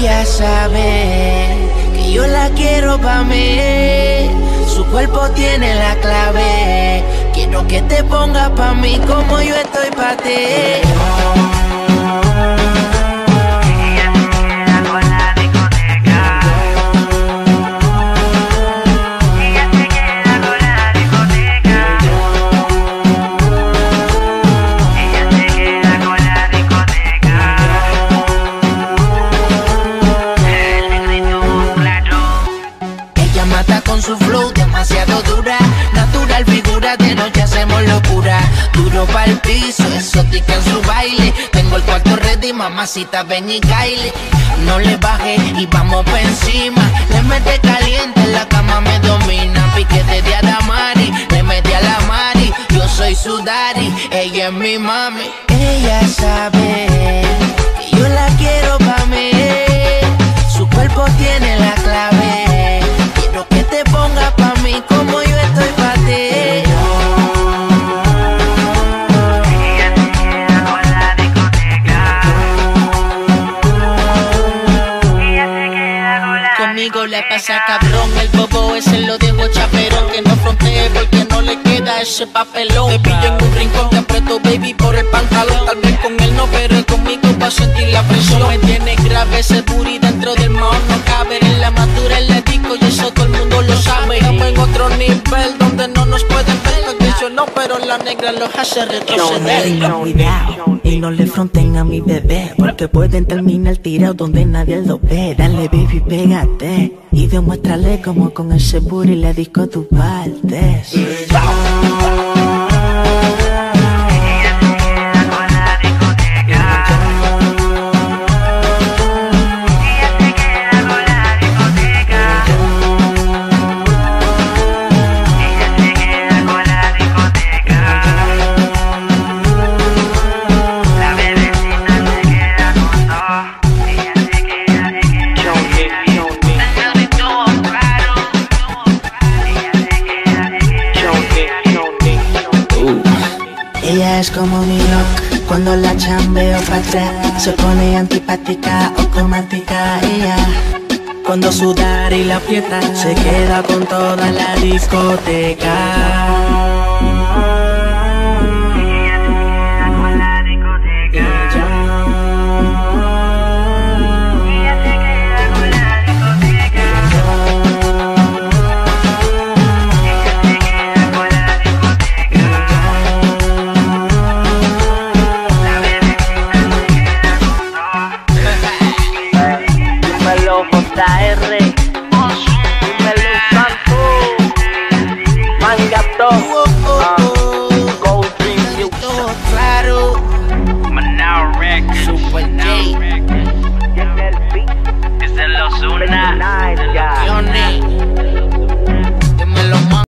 Ella sabe que yo la quiero pa' mí. Su cuerpo tiene la clave. Quiero que te pongas pa' mí como yo estoy pa' ti. De noche hacemos locura. Duro para el piso, exótica en su baile. Tengo el cuarto ready, mamacita, ven y caile. No le baje y vamos pa' encima. Le mete caliente, en la cama me domina. Piquete de Adamari, le mete a la Mari. Yo soy su daddy, ella es mi mami. Ella sabe que yo la quiero pa' mí. Su cuerpo tiene la clave. La pasa cabrón, el bobo ese lo dejo chaperón Que no frontee porque no le queda ese papelón. Te pillo en un rincón, te aprieto baby por el pantalón. Tal vez con él no, pero conmigo va a sentir la presión. Me tiene grave ese booty no, pero la negra los hace retroceder. Cuidado y no le fronten a mi bebé Porque pueden terminar tirado donde nadie lo ve. Dale baby, pégate Y demuéstrale como con ese booty le disco tú partes Ella es como mi look Cuando la chambeo pa' atrás Se pone antipática o cromática Ella. Cuando sudar y la aprieta Se queda con toda la discoteca Monterrey.